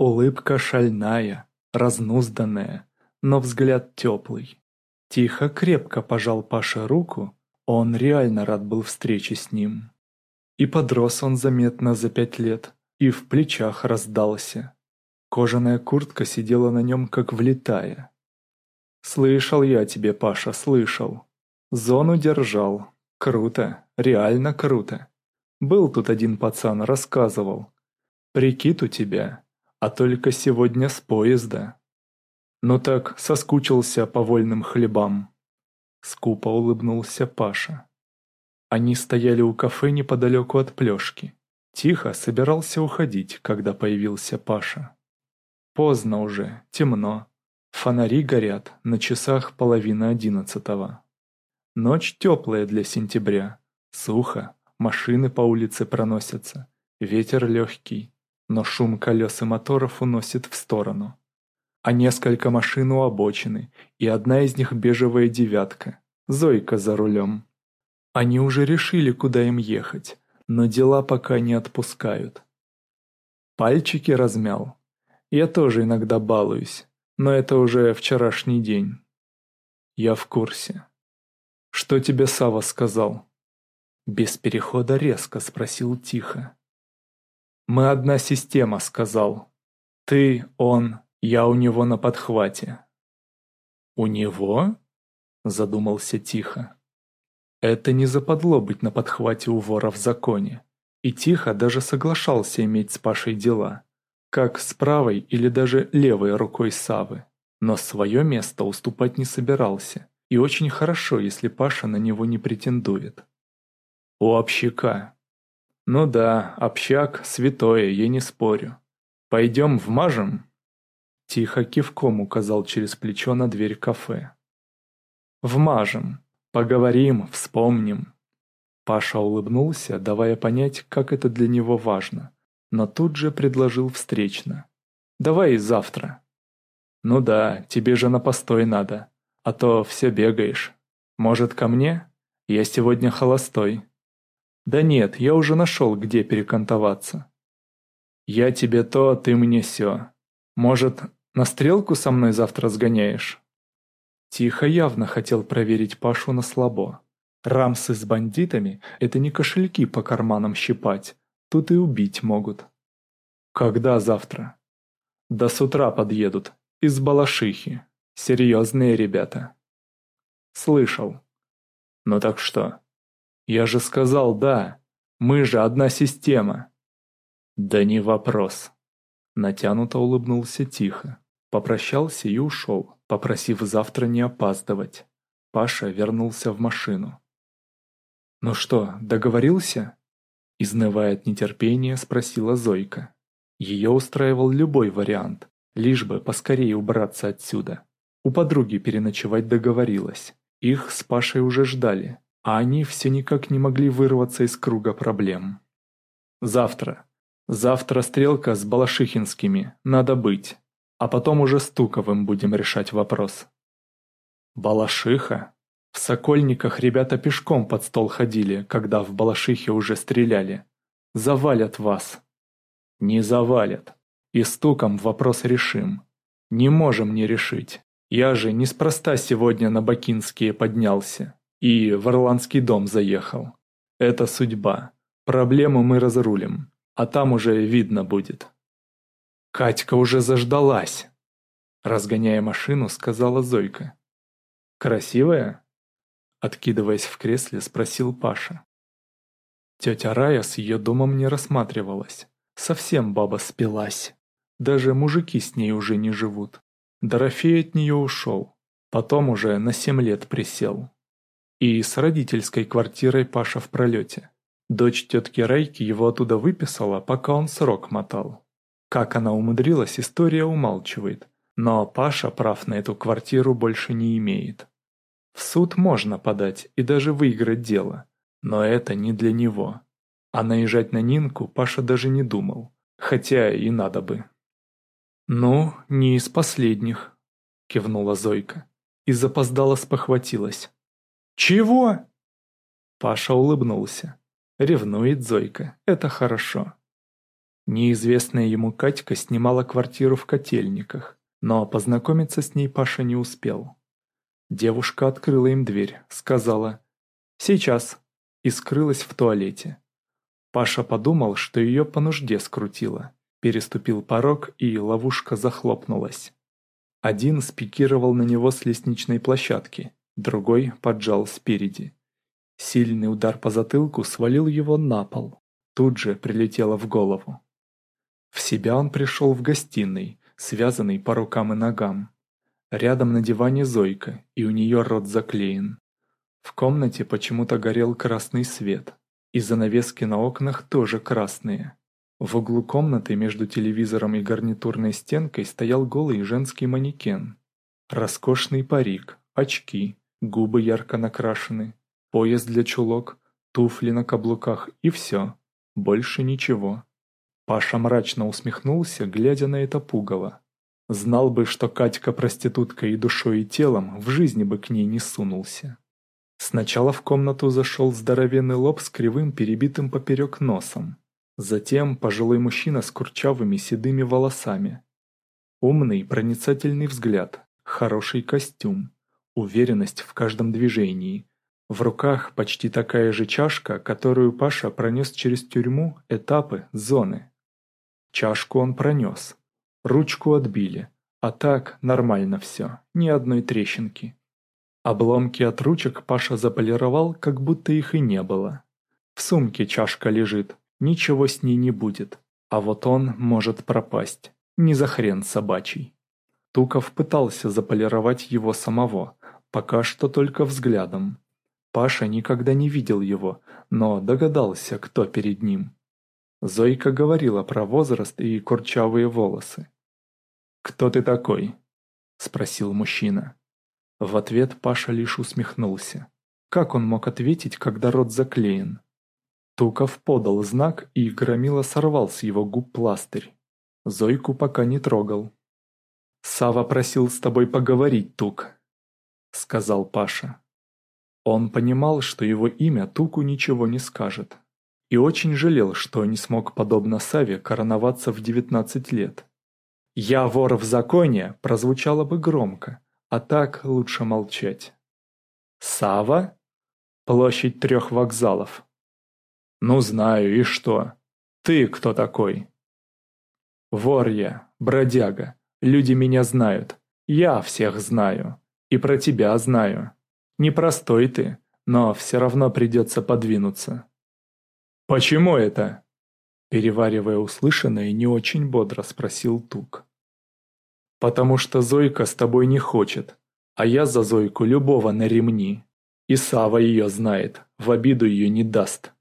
Улыбка шальная, разнузданная, но взгляд теплый. Тихо, крепко пожал Паша руку, он реально рад был встрече с ним. И подрос он заметно за пять лет, и в плечах раздался. Кожаная куртка сидела на нем как влетая. «Слышал я тебе, Паша, слышал. Зону держал. Круто, реально круто. Был тут один пацан, рассказывал. Прикид у тебя, а только сегодня с поезда. Ну так, соскучился по вольным хлебам». Скупо улыбнулся Паша. Они стояли у кафе неподалеку от плешки. Тихо собирался уходить, когда появился Паша. Поздно уже, темно. Фонари горят, на часах половина одиннадцатого. Ночь теплая для сентября. Сухо, машины по улице проносятся. Ветер легкий, но шум колес и моторов уносит в сторону. А несколько машин у обочины, и одна из них бежевая девятка. Зойка за рулем. Они уже решили, куда им ехать, но дела пока не отпускают. Пальчики размял. Я тоже иногда балуюсь, но это уже вчерашний день. Я в курсе. Что тебе Сава сказал? Без перехода резко спросил тихо. Мы одна система, сказал. Ты, он, я у него на подхвате. У него? Задумался тихо. Это не западло быть на подхвате у вора в законе. И тихо даже соглашался иметь с Пашей дела как с правой или даже левой рукой Савы. Но свое место уступать не собирался, и очень хорошо, если Паша на него не претендует. У общака. Ну да, общак святое, я не спорю. Пойдем вмажем? Тихо кивком указал через плечо на дверь кафе. Вмажем. Поговорим, вспомним. Паша улыбнулся, давая понять, как это для него важно но тут же предложил встречно. «Давай завтра». «Ну да, тебе же на постой надо, а то все бегаешь. Может, ко мне? Я сегодня холостой». «Да нет, я уже нашел, где перекантоваться». «Я тебе то, ты мне сё. Может, на стрелку со мной завтра сгоняешь?» Тихо явно хотел проверить Пашу на слабо. Рамсы с бандитами – это не кошельки по карманам щипать, Тут и убить могут. Когда завтра? До с утра подъедут. Из Балашихи. Серьезные ребята. Слышал. Ну так что? Я же сказал да. Мы же одна система. Да не вопрос. Натянуто улыбнулся тихо. Попрощался и ушел, попросив завтра не опаздывать. Паша вернулся в машину. «Ну что, договорился?» Изнывая от нетерпения, спросила Зойка. Ее устраивал любой вариант, лишь бы поскорее убраться отсюда. У подруги переночевать договорилась. Их с Пашей уже ждали, а они все никак не могли вырваться из круга проблем. «Завтра. Завтра стрелка с Балашихинскими. Надо быть. А потом уже с Туковым будем решать вопрос». «Балашиха?» В Сокольниках ребята пешком под стол ходили, когда в Балашихе уже стреляли. Завалят вас. Не завалят. И стуком вопрос решим. Не можем не решить. Я же неспроста сегодня на Бакинские поднялся. И в Орландский дом заехал. Это судьба. Проблему мы разрулим. А там уже видно будет. Катька уже заждалась. Разгоняя машину, сказала Зойка. Красивая? Откидываясь в кресле, спросил Паша. Тетя Рая с ее домом не рассматривалась. Совсем баба спилась. Даже мужики с ней уже не живут. Дорофей от нее ушел. Потом уже на семь лет присел. И с родительской квартирой Паша в пролете. Дочь тетки Райки его оттуда выписала, пока он срок мотал. Как она умудрилась, история умалчивает. Но Паша прав на эту квартиру больше не имеет. В суд можно подать и даже выиграть дело, но это не для него. А наезжать на Нинку Паша даже не думал, хотя и надо бы. «Ну, не из последних», — кивнула Зойка и запоздала спохватилась. «Чего?» Паша улыбнулся. Ревнует Зойка, это хорошо. Неизвестная ему Катька снимала квартиру в Котельниках, но познакомиться с ней Паша не успел. Девушка открыла им дверь, сказала «Сейчас» и скрылась в туалете. Паша подумал, что ее по нужде скрутило, переступил порог и ловушка захлопнулась. Один спикировал на него с лестничной площадки, другой поджал спереди. Сильный удар по затылку свалил его на пол, тут же прилетело в голову. В себя он пришел в гостиной, связанный по рукам и ногам. Рядом на диване Зойка, и у нее рот заклеен. В комнате почему-то горел красный свет, и занавески на окнах тоже красные. В углу комнаты между телевизором и гарнитурной стенкой стоял голый женский манекен. Роскошный парик, очки, губы ярко накрашены, пояс для чулок, туфли на каблуках и все. Больше ничего. Паша мрачно усмехнулся, глядя на это пугало. Знал бы, что Катька проститутка и душой, и телом, в жизни бы к ней не сунулся. Сначала в комнату зашел здоровенный лоб с кривым перебитым поперек носом. Затем пожилой мужчина с курчавыми седыми волосами. Умный, проницательный взгляд, хороший костюм, уверенность в каждом движении, в руках почти такая же чашка, которую Паша пронес через тюрьму, этапы, зоны. Чашку он пронес. Ручку отбили. А так нормально все, ни одной трещинки. Обломки от ручек Паша заполировал, как будто их и не было. В сумке чашка лежит, ничего с ней не будет. А вот он может пропасть. Не за хрен собачий. Туков пытался заполировать его самого, пока что только взглядом. Паша никогда не видел его, но догадался, кто перед ним. Зойка говорила про возраст и курчавые волосы. «Кто ты такой?» – спросил мужчина. В ответ Паша лишь усмехнулся. Как он мог ответить, когда рот заклеен? Туков подал знак, и Громила сорвал с его губ пластырь. Зойку пока не трогал. «Сава просил с тобой поговорить, Тук», — сказал Паша. Он понимал, что его имя Туку ничего не скажет и очень жалел, что не смог, подобно Саве, короноваться в 19 лет. «Я вор в законе» прозвучало бы громко, а так лучше молчать. «Сава? Площадь трех вокзалов». «Ну знаю, и что? Ты кто такой?» «Вор я, бродяга, люди меня знают, я всех знаю, и про тебя знаю. Непростой ты, но все равно придется подвинуться». «Почему это?» Переваривая услышанное, не очень бодро спросил Тук. «Потому что Зойка с тобой не хочет, а я за Зойку любого на ремни. И Сава ее знает, в обиду ее не даст.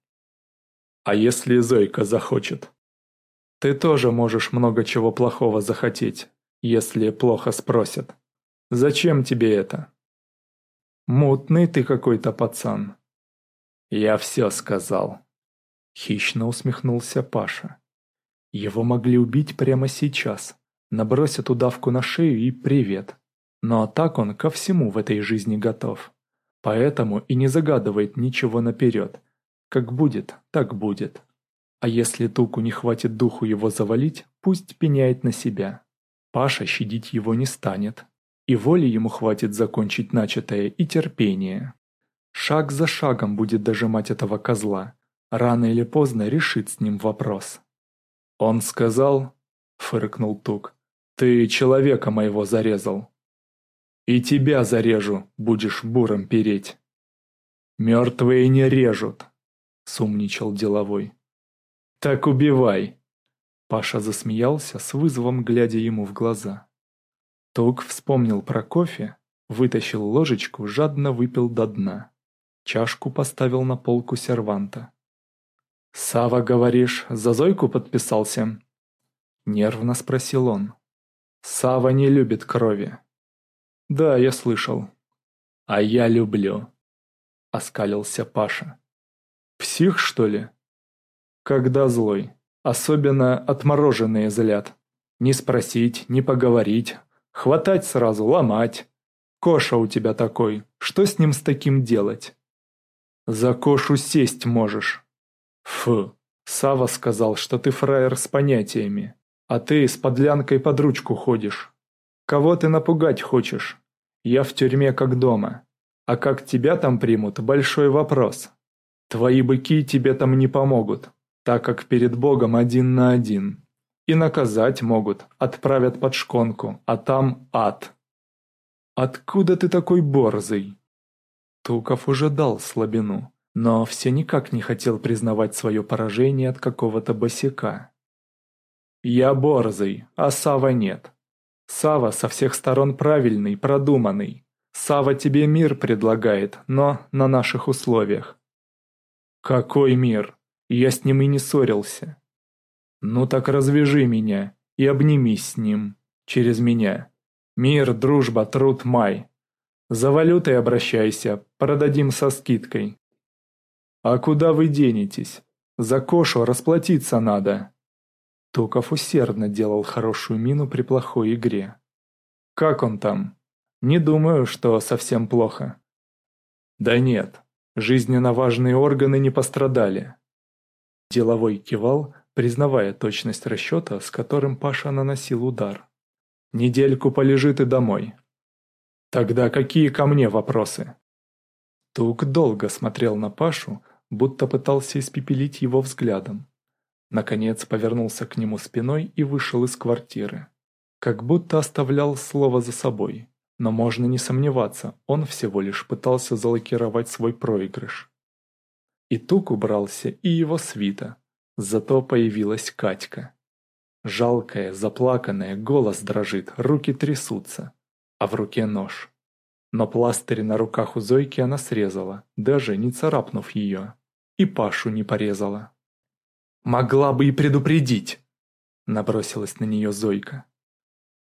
А если Зойка захочет? Ты тоже можешь много чего плохого захотеть, если плохо спросят. Зачем тебе это? Мутный ты какой-то пацан. Я все сказал. Хищно усмехнулся Паша. Его могли убить прямо сейчас. Набросят удавку на шею и привет. Но так он ко всему в этой жизни готов. Поэтому и не загадывает ничего наперед. Как будет, так будет. А если Туку не хватит духу его завалить, пусть пеняет на себя. Паша щадить его не станет. И воли ему хватит закончить начатое, и терпение. Шаг за шагом будет дожимать этого козла. Рано или поздно решит с ним вопрос. «Он сказал...» — фыркнул Тук. «Ты человека моего зарезал. И тебя зарежу, будешь буром переть». «Мертвые не режут», — сумничал деловой. «Так убивай!» Паша засмеялся, с вызовом глядя ему в глаза. Тук вспомнил про кофе, вытащил ложечку, жадно выпил до дна. Чашку поставил на полку серванта. «Сава, говоришь, за Зойку подписался?» Нервно спросил он. «Сава не любит крови». «Да, я слышал». «А я люблю», — оскалился Паша. «Псих, что ли?» «Когда злой. Особенно отмороженные злят. Не спросить, не поговорить. Хватать сразу, ломать. Коша у тебя такой. Что с ним с таким делать?» «За Кошу сесть можешь». Фу, Сава сказал, что ты фраер с понятиями, а ты с подлянкой под ручку ходишь. Кого ты напугать хочешь? Я в тюрьме как дома. А как тебя там примут – большой вопрос. Твои быки тебе там не помогут, так как перед Богом один на один. И наказать могут, отправят под шконку, а там ад. Откуда ты такой борзый? Туков уже дал слабину, но все никак не хотел признавать свое поражение от какого-то босика. «Я борзый, а Сава нет. Сава со всех сторон правильный, продуманный. Сава тебе мир предлагает, но на наших условиях». «Какой мир? Я с ним и не ссорился. «Ну так развяжи меня и обнимись с ним, через меня. Мир, дружба, труд, май. За валютой обращайся, продадим со скидкой». «А куда вы денетесь? За кошу расплатиться надо». Туков усердно делал хорошую мину при плохой игре. «Как он там? Не думаю, что совсем плохо». «Да нет, жизненно важные органы не пострадали». Деловой кивал, признавая точность расчета, с которым Паша наносил удар. «Недельку полежит и домой». «Тогда какие ко мне вопросы?» Тук долго смотрел на Пашу, будто пытался испепелить его взглядом. Наконец повернулся к нему спиной и вышел из квартиры. Как будто оставлял слово за собой. Но можно не сомневаться, он всего лишь пытался залокировать свой проигрыш. И Тук убрался, и его свита, Зато появилась Катька. Жалкая, заплаканная, голос дрожит, руки трясутся, а в руке нож. Но пластырь на руках у Зойки она срезала, даже не царапнув ее. И Пашу не порезала. «Могла бы и предупредить!» Набросилась на нее Зойка.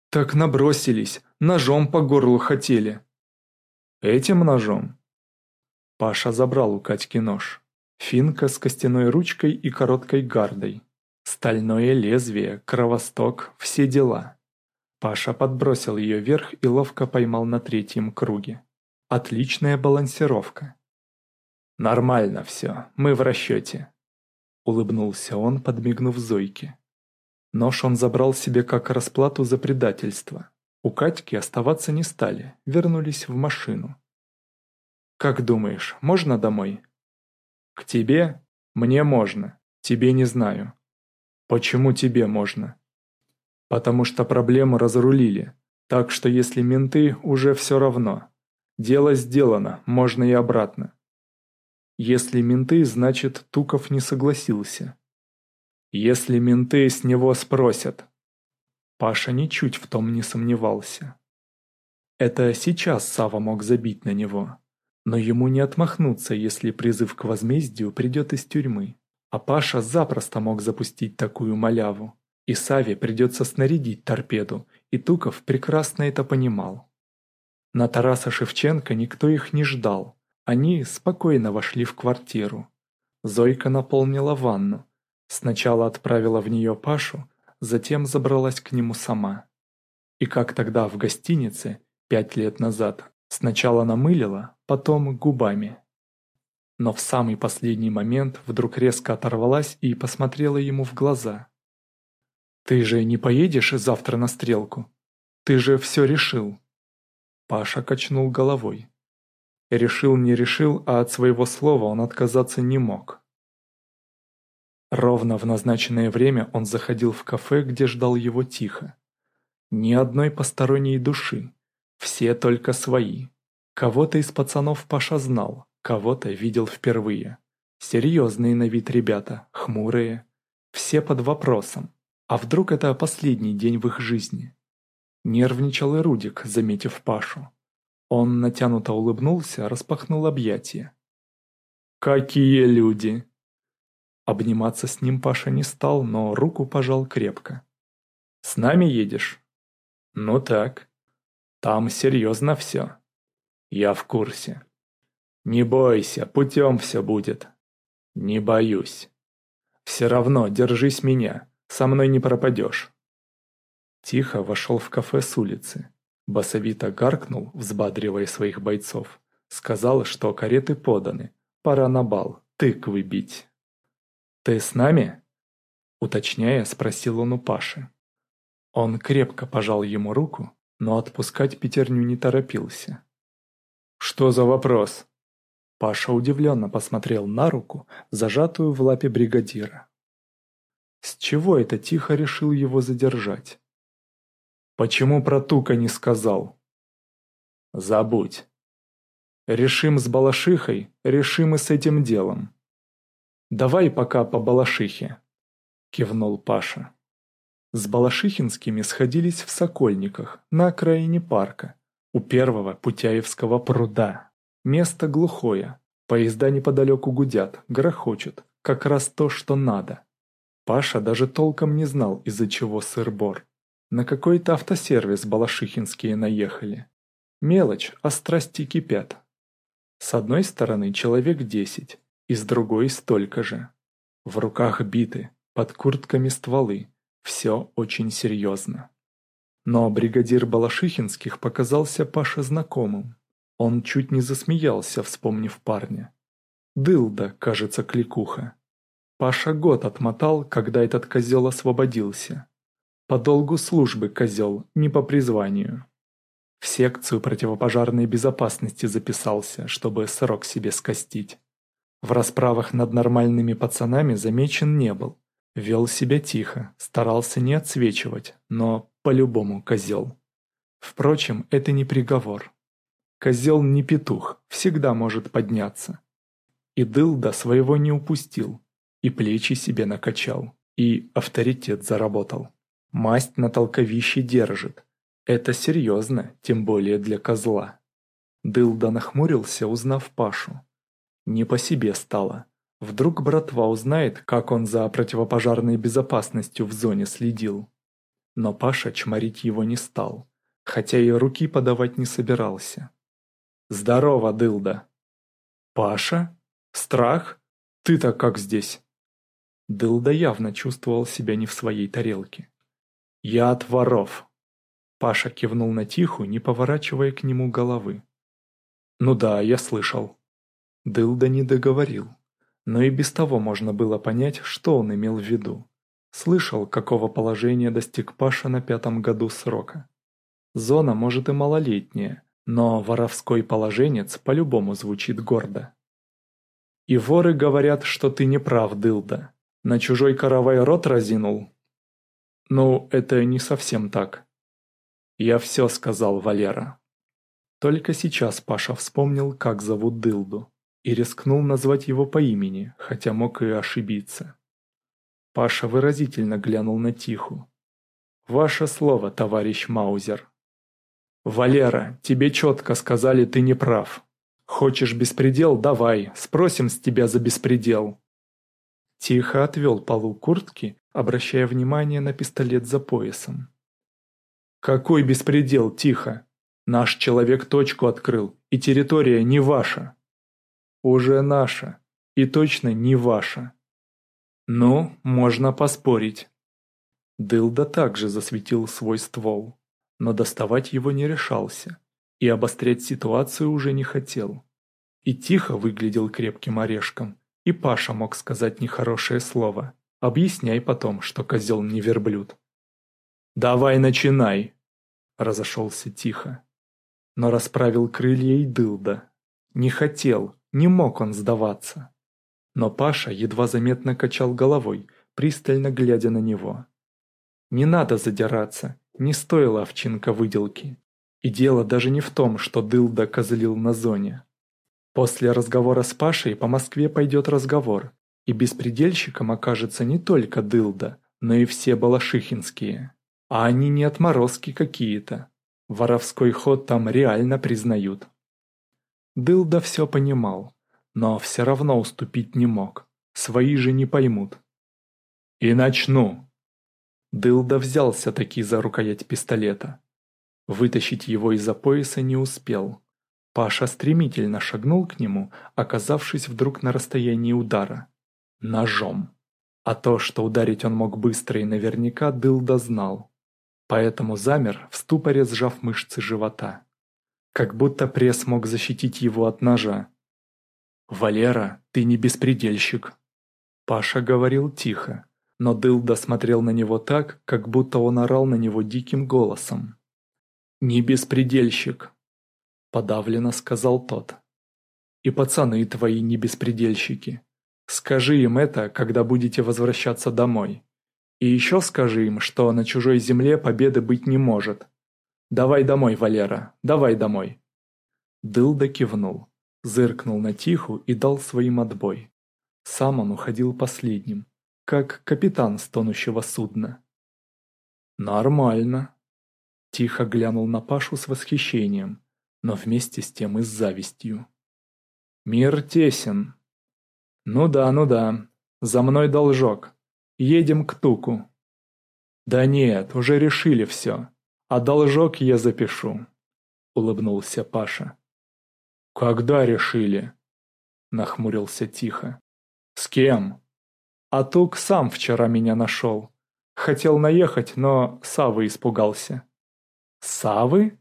«Так набросились, ножом по горлу хотели». «Этим ножом?» Паша забрал у Катьки нож. Финка с костяной ручкой и короткой гардой. Стальное лезвие, кровосток, все дела. Паша подбросил ее вверх и ловко поймал на третьем круге. Отличная балансировка. «Нормально все, мы в расчете», — улыбнулся он, подмигнув Зойке. Нож он забрал себе как расплату за предательство. У Катьки оставаться не стали, вернулись в машину. «Как думаешь, можно домой?» К тебе? Мне можно. Тебе не знаю. Почему тебе можно? Потому что проблему разрулили. Так что если менты, уже все равно. Дело сделано, можно и обратно. Если менты, значит Туков не согласился. Если менты с него спросят. Паша ничуть в том не сомневался. Это сейчас Сава мог забить на него. Но ему не отмахнуться, если призыв к возмездию придет из тюрьмы. А Паша запросто мог запустить такую маляву. И Саве придется снарядить торпеду, и Туков прекрасно это понимал. На Тараса Шевченко никто их не ждал. Они спокойно вошли в квартиру. Зойка наполнила ванну. Сначала отправила в нее Пашу, затем забралась к нему сама. И как тогда в гостинице, пять лет назад, Сначала намылила, потом губами. Но в самый последний момент вдруг резко оторвалась и посмотрела ему в глаза. «Ты же не поедешь завтра на стрелку? Ты же все решил?» Паша качнул головой. Решил, не решил, а от своего слова он отказаться не мог. Ровно в назначенное время он заходил в кафе, где ждал его тихо. Ни одной посторонней души. Все только свои. Кого-то из пацанов Паша знал, кого-то видел впервые. Серьезные на вид ребята, хмурые. Все под вопросом. А вдруг это последний день в их жизни? Нервничал и Рудик, заметив Пашу. Он натянуто улыбнулся, распахнул объятия. «Какие люди!» Обниматься с ним Паша не стал, но руку пожал крепко. «С нами едешь?» «Ну так», там серьезно все. Я в курсе. Не бойся, путем все будет. Не боюсь. Все равно держись меня, со мной не пропадешь. Тихо вошел в кафе с улицы. Басовито гаркнул, взбадривая своих бойцов. Сказал, что кареты поданы, пора на бал, тыквы бить. «Ты с нами?» Уточняя, спросил он у Паши. Он крепко пожал ему руку, но отпускать пятерню не торопился. «Что за вопрос?» Паша удивленно посмотрел на руку, зажатую в лапе бригадира. С чего это тихо решил его задержать? Почему про Тука не сказал? Забудь. Решим с Балашихой, решим и с этим делом. Давай пока по Балашихе, кивнул Паша. С Балашихинскими сходились в Сокольниках, на окраине парка, у первого Путяевского пруда. Место глухое, поезда неподалеку гудят, грохочут, как раз то, что надо. Паша даже толком не знал, из-за чего сыр-бор. На какой-то автосервис балашихинские наехали. Мелочь, а страсти кипят. С одной стороны человек десять, и с другой столько же. В руках биты, под куртками стволы. Все очень серьезно. Но бригадир Балашихинских показался Паше знакомым. Он чуть не засмеялся, вспомнив парня. Дылда, кажется, кликуха. Паша год отмотал, когда этот козел освободился. По долгу службы козел, не по призванию. В секцию противопожарной безопасности записался, чтобы срок себе скостить. В расправах над нормальными пацанами замечен не был. Вел себя тихо, старался не отсвечивать, но по-любому козел. Впрочем, это не приговор. Козел не петух, всегда может подняться. И Дылда своего не упустил, и плечи себе накачал, и авторитет заработал. Масть на толковище держит. Это серьезно, тем более для козла. Дылда нахмурился, узнав Пашу. Не по себе стало. Вдруг братва узнает, как он за противопожарной безопасностью в зоне следил. Но Паша чморить его не стал, хотя и руки подавать не собирался. «Здорово, Дылда!» «Паша? Страх? Ты-то как здесь?» Дылда явно чувствовал себя не в своей тарелке. «Я от воров!» Паша кивнул на Тиху, не поворачивая к нему головы. «Ну да, я слышал». Дылда не договорил, но и без того можно было понять, что он имел в виду. Слышал, какого положения достиг Паша на пятом году срока. Зона, может, и малолетняя, но воровской положенец по-любому звучит гордо. И воры говорят, что ты не прав, Дылда. На чужой каравай рот разинул, ну, это не совсем так. Я все сказал Валера. Только сейчас Паша вспомнил, как зовут Дылду, и рискнул назвать его по имени, хотя мог и ошибиться. Паша выразительно глянул на Тиху. «Ваше слово, товарищ Маузер». «Валера, тебе четко сказали, ты не прав. Хочешь беспредел – давай, спросим с тебя за беспредел». Тихо отвел полу куртки обращая внимание на пистолет за поясом. «Какой беспредел, тихо! Наш человек точку открыл, и территория не ваша!» «Уже наша, и точно не ваша!» «Ну, можно поспорить!» Дылда также засветил свой ствол, но доставать его не решался, и обострять ситуацию уже не хотел. И тихо выглядел крепким орешком, и Паша мог сказать нехорошее слово. Объясняй потом, что козел не верблюд. «Давай начинай!» Разошелся тихо. Но расправил крылья и дылда. Не хотел, не мог он сдаваться. Но Паша едва заметно качал головой, пристально глядя на него. Не надо задираться, не стоило овчинка выделки. И дело даже не в том, что дылда козлил на зоне. После разговора с Пашей по Москве пойдет разговор, и беспредельщиком окажется не только Дылда, но и все балашихинские. А они не отморозки какие-то. Воровской ход там реально признают. Дылда все понимал, но все равно уступить не мог. Свои же не поймут. «И начну!» Дылда взялся таки за рукоять пистолета. Вытащить его из-за пояса не успел. Паша стремительно шагнул к нему, оказавшись вдруг на расстоянии удара ножом. А то, что ударить он мог быстро и наверняка, Дылда знал. Поэтому замер, в ступоре сжав мышцы живота. Как будто пресс мог защитить его от ножа. «Валера, ты не беспредельщик!» Паша говорил тихо, но Дылда смотрел на него так, как будто он орал на него диким голосом. «Не беспредельщик», — подавленно сказал тот. «И пацаны твои не беспредельщики. Скажи им это, когда будете возвращаться домой. И еще скажи им, что на чужой земле победы быть не может. Давай домой, Валера, давай домой». Дылда кивнул, зыркнул на Тиху и дал своим отбой. Сам он уходил последним, как капитан с тонущего судна. «Нормально», – тихо глянул на Пашу с восхищением, но вместе с тем и с завистью. «Мир тесен. Ну да, ну да, за мной должок. Едем к Туку». «Да нет, уже решили все, а должок я запишу», – улыбнулся Паша. «Когда решили?» – нахмурился тихо. «С кем?» «А Тук сам вчера меня нашел. Хотел наехать, но Савы испугался». «Савы?»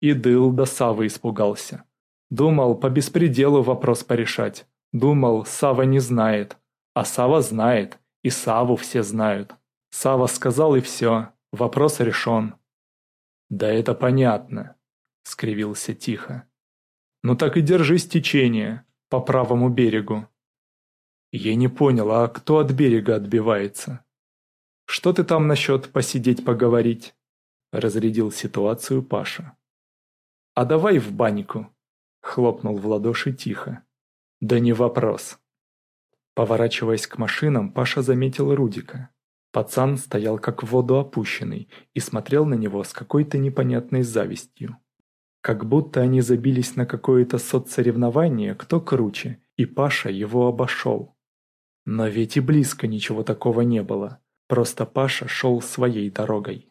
И Дыл до Савы испугался. Думал, по беспределу вопрос порешать. Думал, Сава не знает. А Сава знает, и Саву все знают. Сава сказал и все, вопрос решен. «Да это понятно», — скривился тихо. Ну так и держись течения, по правому берегу. Я не понял, а кто от берега отбивается? Что ты там насчет посидеть поговорить? Разрядил ситуацию Паша. А давай в баньку, хлопнул в ладоши тихо. Да не вопрос. Поворачиваясь к машинам, Паша заметил Рудика. Пацан стоял как в воду опущенный и смотрел на него с какой-то непонятной завистью. Как будто они забились на какое-то соцсоревнование, кто круче, и Паша его обошел. Но ведь и близко ничего такого не было, просто Паша шел своей дорогой.